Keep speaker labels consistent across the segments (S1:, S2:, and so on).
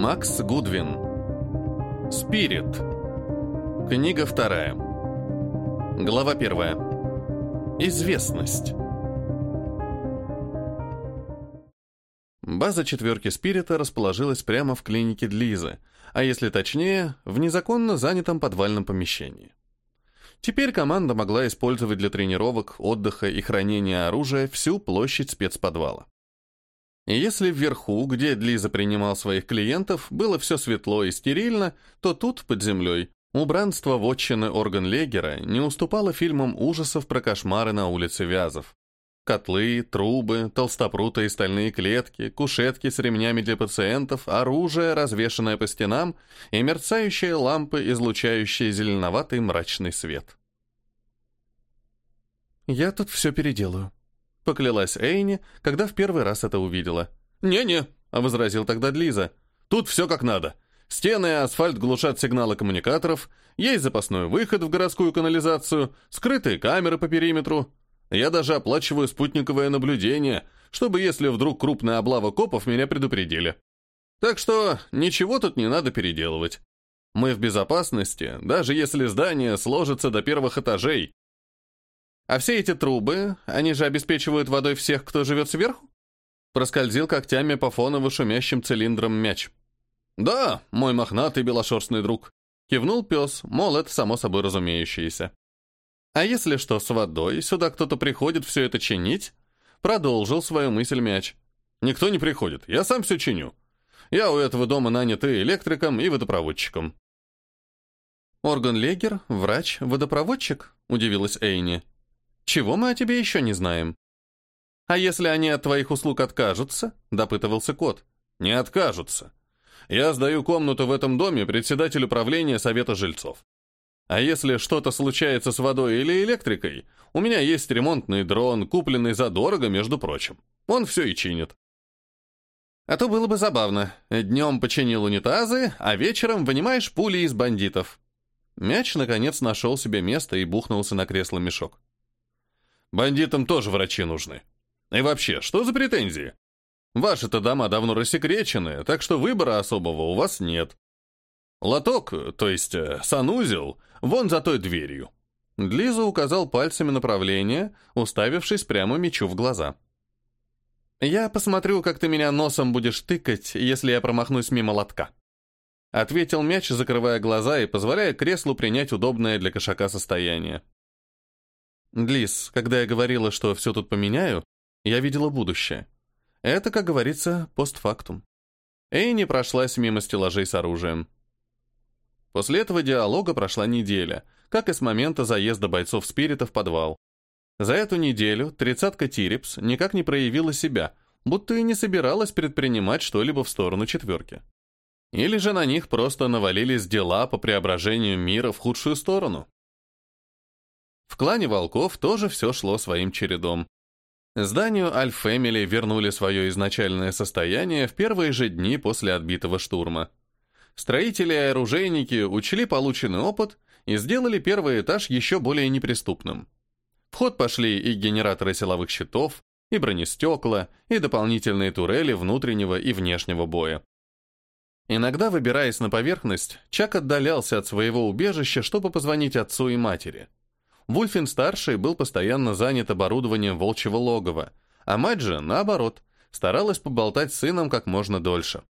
S1: Макс Гудвин. Спирит. Книга вторая. Глава первая. Известность. База четверки Спирита расположилась прямо в клинике Длизы, а если точнее, в незаконно занятом подвальном помещении. Теперь команда могла использовать для тренировок, отдыха и хранения оружия всю площадь спецподвала. Если вверху, где Длиза принимал своих клиентов, было все светло и стерильно, то тут, под землей, убранство вотчины Органлегера не уступало фильмам ужасов про кошмары на улице Вязов. Котлы, трубы, толстопруты и стальные клетки, кушетки с ремнями для пациентов, оружие, развешанное по стенам, и мерцающие лампы, излучающие зеленоватый мрачный свет. «Я тут все переделаю», — поклялась Эйни, когда в первый раз это увидела. «Не-не», — возразил тогда Длиза. «Тут все как надо. Стены и асфальт глушат сигналы коммуникаторов, есть запасной выход в городскую канализацию, скрытые камеры по периметру. Я даже оплачиваю спутниковое наблюдение, чтобы, если вдруг крупная облава копов, меня предупредили. Так что ничего тут не надо переделывать. Мы в безопасности, даже если здание сложится до первых этажей. А все эти трубы, они же обеспечивают водой всех, кто живет сверху? Проскользил когтями по фоново шумящим цилиндрам мяч. «Да, мой мохнатый белошерстный друг», — кивнул пес, мол, это само собой разумеющееся. А если что с водой, сюда кто-то приходит все это чинить? Продолжил свою мысль мяч. Никто не приходит, я сам все чиню. Я у этого дома нанят и электриком, и водопроводчиком. Орган Легер, врач, водопроводчик? Удивилась Эйни. Чего мы о тебе еще не знаем? А если они от твоих услуг откажутся? Допытывался кот. Не откажутся. Я сдаю комнату в этом доме председателю правления Совета жильцов. А если что-то случается с водой или электрикой, у меня есть ремонтный дрон, купленный задорого, между прочим. Он все и чинит. А то было бы забавно. Днем починил унитазы, а вечером вынимаешь пули из бандитов. Мяч, наконец, нашел себе место и бухнулся на кресло-мешок. Бандитам тоже врачи нужны. И вообще, что за претензии? Ваши-то дома давно рассекречены, так что выбора особого у вас нет. Лоток, то есть э, санузел, вон за той дверью. Длиза указал пальцами направление, уставившись прямо мечу в глаза. «Я посмотрю, как ты меня носом будешь тыкать, если я промахнусь мимо лотка», ответил мяч, закрывая глаза и позволяя креслу принять удобное для кошака состояние. «Длиз, когда я говорила, что все тут поменяю, я видела будущее. Это, как говорится, постфактум». Эйни прошлась мимо стеллажей с оружием. После этого диалога прошла неделя, как и с момента заезда бойцов Спирита в подвал. За эту неделю тридцатка Тирипс никак не проявила себя, будто и не собиралась предпринимать что-либо в сторону четверки. Или же на них просто навалились дела по преображению мира в худшую сторону. В клане волков тоже все шло своим чередом. Зданию Альфэмили вернули свое изначальное состояние в первые же дни после отбитого штурма. Строители и оружейники учли полученный опыт и сделали первый этаж еще более неприступным. В ход пошли и генераторы силовых щитов, и бронестекла, и дополнительные турели внутреннего и внешнего боя. Иногда, выбираясь на поверхность, Чак отдалялся от своего убежища, чтобы позвонить отцу и матери. Вульфин-старший был постоянно занят оборудованием волчьего логова, а мать же, наоборот, старалась поболтать с сыном как можно дольше.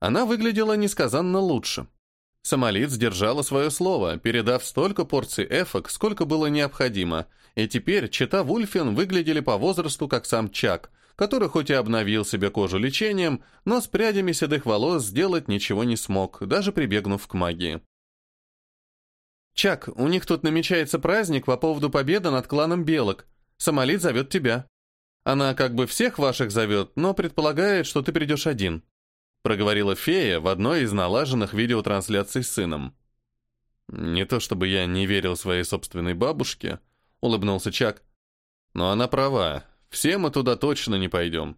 S1: Она выглядела несказанно лучше. Самолит сдержала свое слово, передав столько порций эфок, сколько было необходимо, и теперь чита Вульфин выглядели по возрасту, как сам Чак, который хоть и обновил себе кожу лечением, но с прядями седых волос сделать ничего не смог, даже прибегнув к магии. «Чак, у них тут намечается праздник по поводу победы над кланом Белок. Самолит зовет тебя. Она как бы всех ваших зовет, но предполагает, что ты придешь один», проговорила фея в одной из налаженных видеотрансляций с сыном. «Не то чтобы я не верил своей собственной бабушке», — улыбнулся Чак. «Но она права. Все мы туда точно не пойдем.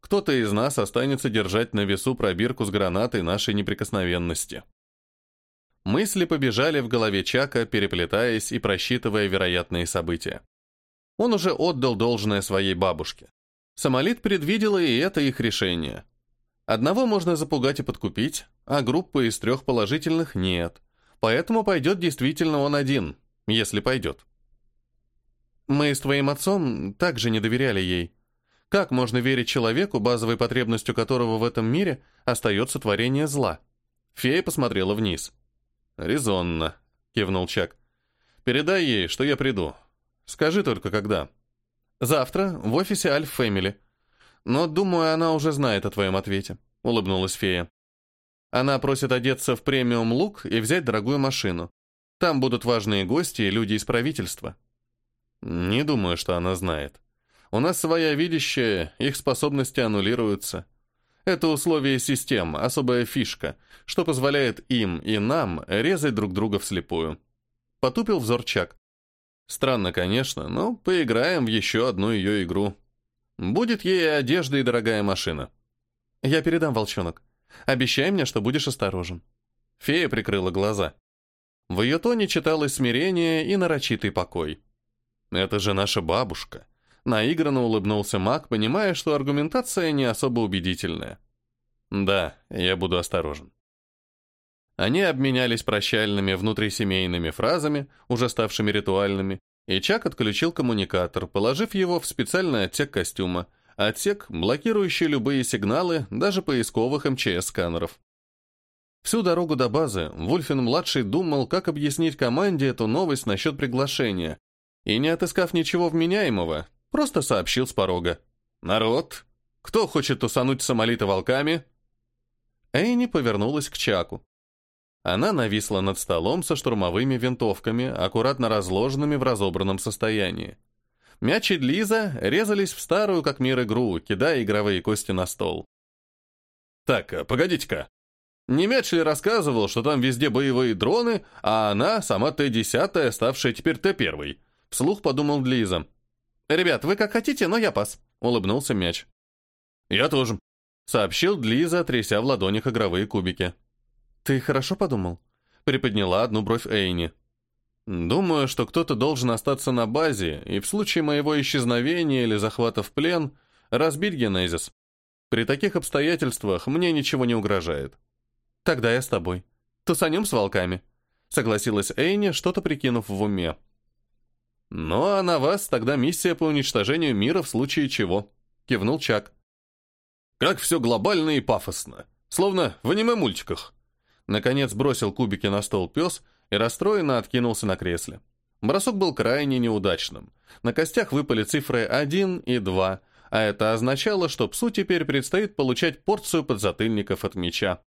S1: Кто-то из нас останется держать на весу пробирку с гранатой нашей неприкосновенности». Мысли побежали в голове Чака, переплетаясь и просчитывая вероятные события. Он уже отдал должное своей бабушке. Самолит предвидела и это их решение. Одного можно запугать и подкупить, а группы из трех положительных нет. Поэтому пойдет действительно он один, если пойдет. Мы с твоим отцом также не доверяли ей. Как можно верить человеку, базовой потребностью которого в этом мире остается творение зла? Фея посмотрела вниз. «Резонно», — кивнул Чак. «Передай ей, что я приду. Скажи только, когда». «Завтра в офисе Альф Фэмили. Но, думаю, она уже знает о твоем ответе», — улыбнулась фея. «Она просит одеться в премиум лук и взять дорогую машину. Там будут важные гости и люди из правительства». «Не думаю, что она знает. У нас своя видящая, их способности аннулируются. Это условие систем, особая фишка, что позволяет им и нам резать друг друга вслепую». Потупил взор Чак. Странно, конечно, но поиграем в еще одну ее игру. Будет ей одежда, и дорогая машина. Я передам, волчонок. Обещай мне, что будешь осторожен. Фея прикрыла глаза. В ее тоне читалось смирение и нарочитый покой. Это же наша бабушка. Наигранно улыбнулся маг, понимая, что аргументация не особо убедительная. Да, я буду осторожен. Они обменялись прощальными внутрисемейными фразами, уже ставшими ритуальными, и Чак отключил коммуникатор, положив его в специальный отсек костюма, отсек, блокирующий любые сигналы, даже поисковых МЧС-сканеров. Всю дорогу до базы Вульфин-младший думал, как объяснить команде эту новость насчет приглашения, и, не отыскав ничего вменяемого, просто сообщил с порога. «Народ, кто хочет тусануть самолита волками?» Эйни повернулась к Чаку. Она нависла над столом со штурмовыми винтовками, аккуратно разложенными в разобранном состоянии. Мяч и Лиза резались в старую как мир игру, кидая игровые кости на стол. «Так, а погодите-ка. Не мяч ли рассказывал, что там везде боевые дроны, а она сама Т-10, ставшая теперь Т-1?» Вслух подумал Лиза. «Ребят, вы как хотите, но я пас», — улыбнулся мяч. «Я тоже», — сообщил Длиза, тряся в ладонях игровые кубики. «Ты хорошо подумал?» — приподняла одну бровь Эйни. «Думаю, что кто-то должен остаться на базе и в случае моего исчезновения или захвата в плен разбить Генезис. При таких обстоятельствах мне ничего не угрожает». «Тогда я с тобой. Тусанем с волками», — согласилась Эйни, что-то прикинув в уме. «Ну а на вас тогда миссия по уничтожению мира в случае чего», — кивнул Чак. «Как все глобально и пафосно, словно в аниме-мультиках», Наконец бросил кубики на стол пес и расстроенно откинулся на кресле. Бросок был крайне неудачным. На костях выпали цифры 1 и 2, а это означало, что псу теперь предстоит получать порцию подзатыльников от меча.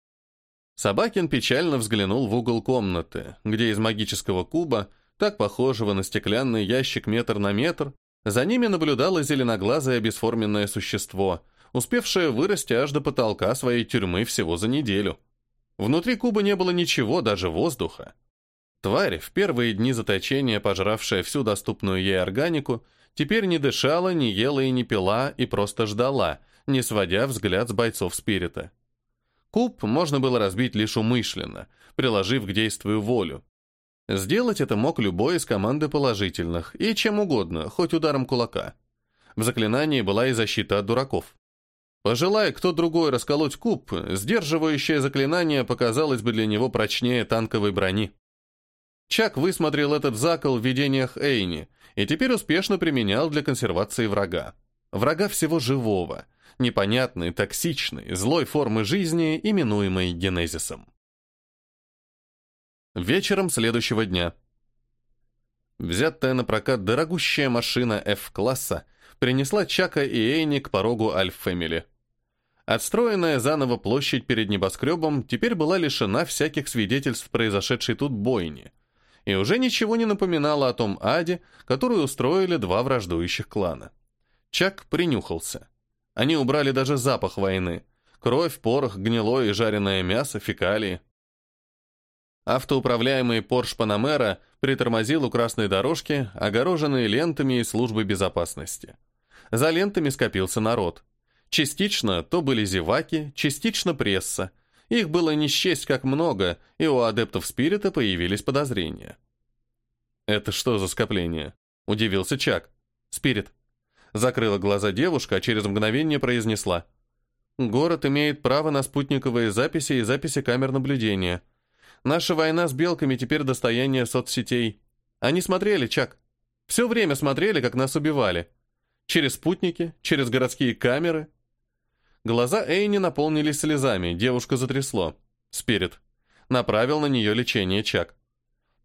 S1: Собакин печально взглянул в угол комнаты, где из магического куба, так похожего на стеклянный ящик метр на метр, за ними наблюдало зеленоглазое бесформенное существо, успевшее вырасти аж до потолка своей тюрьмы всего за неделю. Внутри куба не было ничего, даже воздуха. Тварь, в первые дни заточения пожравшая всю доступную ей органику, теперь не дышала, не ела и не пила, и просто ждала, не сводя взгляд с бойцов спирита. Куб можно было разбить лишь умышленно, приложив к действию волю. Сделать это мог любой из команды положительных, и чем угодно, хоть ударом кулака. В заклинании была и защита от дураков. Пожелая кто другой расколоть куб, сдерживающее заклинание показалось бы для него прочнее танковой брони. Чак высмотрел этот закол в видениях Эйни и теперь успешно применял для консервации врага. Врага всего живого, непонятной, токсичной, злой формы жизни, именуемой генезисом. Вечером следующего дня. Взятая на прокат дорогущая машина F-класса принесла Чака и Эйни к порогу Альф-фэмили. Отстроенная заново площадь перед небоскребом теперь была лишена всяких свидетельств произошедшей тут бойни, и уже ничего не напоминала о том аде, который устроили два враждующих клана. Чак принюхался. Они убрали даже запах войны. Кровь, порох, гнилое и жареное мясо, фекалии. Автоуправляемый Porsche Panamera притормозил у красной дорожки, огороженной лентами из службы безопасности. За лентами скопился народ. Частично то были зеваки, частично пресса. Их было не счесть как много, и у адептов спирита появились подозрения. «Это что за скопление?» – удивился Чак. «Спирит». Закрыла глаза девушка, а через мгновение произнесла. Город имеет право на спутниковые записи и записи камер наблюдения. Наша война с белками теперь достояние соцсетей. Они смотрели, Чак. Все время смотрели, как нас убивали. Через спутники, через городские камеры. Глаза Эйни наполнились слезами, девушка затрясло. Спирит. Направил на нее лечение Чак.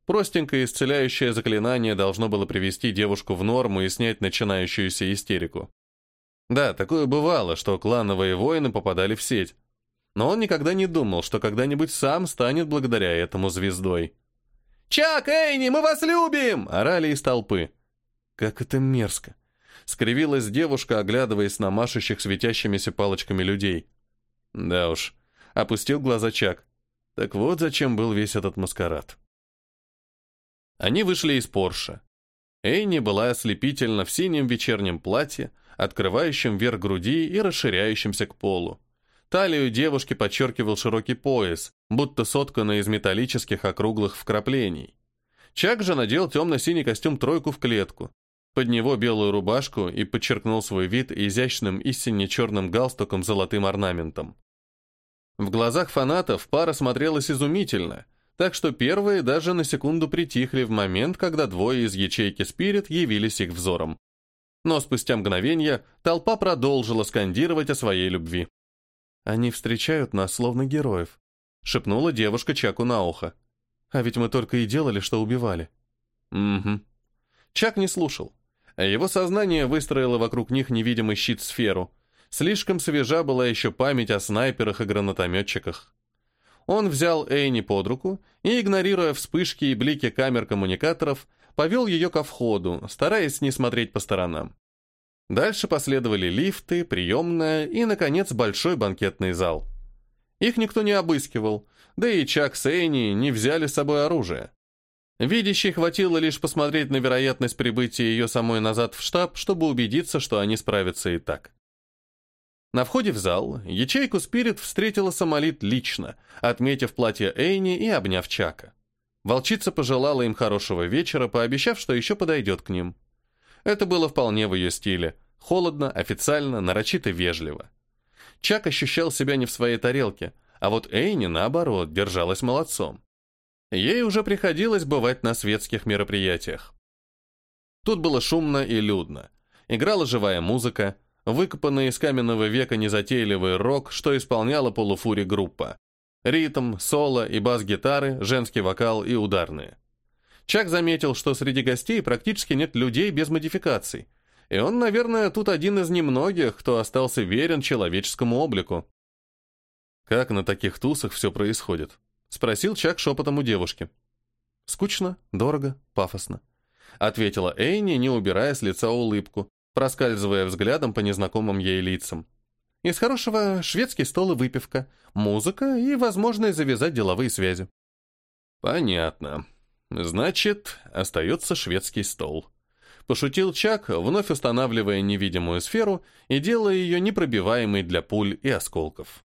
S1: Простенькое исцеляющее заклинание должно было привести девушку в норму и снять начинающуюся истерику. Да, такое бывало, что клановые воины попадали в сеть. Но он никогда не думал, что когда-нибудь сам станет благодаря этому звездой. «Чак, Эйни, мы вас любим!» — орали из толпы. Как это мерзко. Скривилась девушка, оглядываясь на машущих светящимися палочками людей. Да уж, опустил глаза Чак. Так вот зачем был весь этот маскарад. Они вышли из Порша. Эйни была ослепительна в синем вечернем платье, открывающем верх груди и расширяющемся к полу. Талию девушки подчеркивал широкий пояс, будто сотканный из металлических округлых вкраплений. Чак же надел темно-синий костюм-тройку в клетку. Под него белую рубашку и подчеркнул свой вид изящным и сине-черным галстуком с золотым орнаментом. В глазах фанатов пара смотрелась изумительно, так что первые даже на секунду притихли в момент, когда двое из ячейки Спирит явились их взором. Но спустя мгновение толпа продолжила скандировать о своей любви. «Они встречают нас, словно героев», — шепнула девушка Чаку на ухо. «А ведь мы только и делали, что убивали». «Угу». Чак не слушал. Его сознание выстроило вокруг них невидимый щит-сферу. Слишком свежа была еще память о снайперах и гранатометчиках. Он взял Эйни под руку и, игнорируя вспышки и блики камер коммуникаторов, повел ее ко входу, стараясь не смотреть по сторонам. Дальше последовали лифты, приемная и, наконец, большой банкетный зал. Их никто не обыскивал, да и Чак с Эйни не взяли с собой оружие. Видящей хватило лишь посмотреть на вероятность прибытия ее самой назад в штаб, чтобы убедиться, что они справятся и так. На входе в зал ячейку Спирит встретила Самолит лично, отметив платье Эйни и обняв Чака. Волчица пожелала им хорошего вечера, пообещав, что еще подойдет к ним. Это было вполне в ее стиле. Холодно, официально, нарочито вежливо. Чак ощущал себя не в своей тарелке, а вот Эйни, наоборот, держалась молодцом. Ей уже приходилось бывать на светских мероприятиях. Тут было шумно и людно. Играла живая музыка, выкопанный из каменного века незатейливый рок, что исполняла полуфури группа. Ритм, соло и бас-гитары, женский вокал и ударные. Чак заметил, что среди гостей практически нет людей без модификаций, и он, наверное, тут один из немногих, кто остался верен человеческому облику. «Как на таких тусах все происходит?» — спросил Чак шепотом у девушки. «Скучно, дорого, пафосно», — ответила Эйни, не убирая с лица улыбку, проскальзывая взглядом по незнакомым ей лицам. Из хорошего шведский стол и выпивка, музыка и возможность завязать деловые связи. Понятно. Значит, остается шведский стол. Пошутил Чак, вновь устанавливая невидимую сферу и делая ее непробиваемой для пуль и осколков.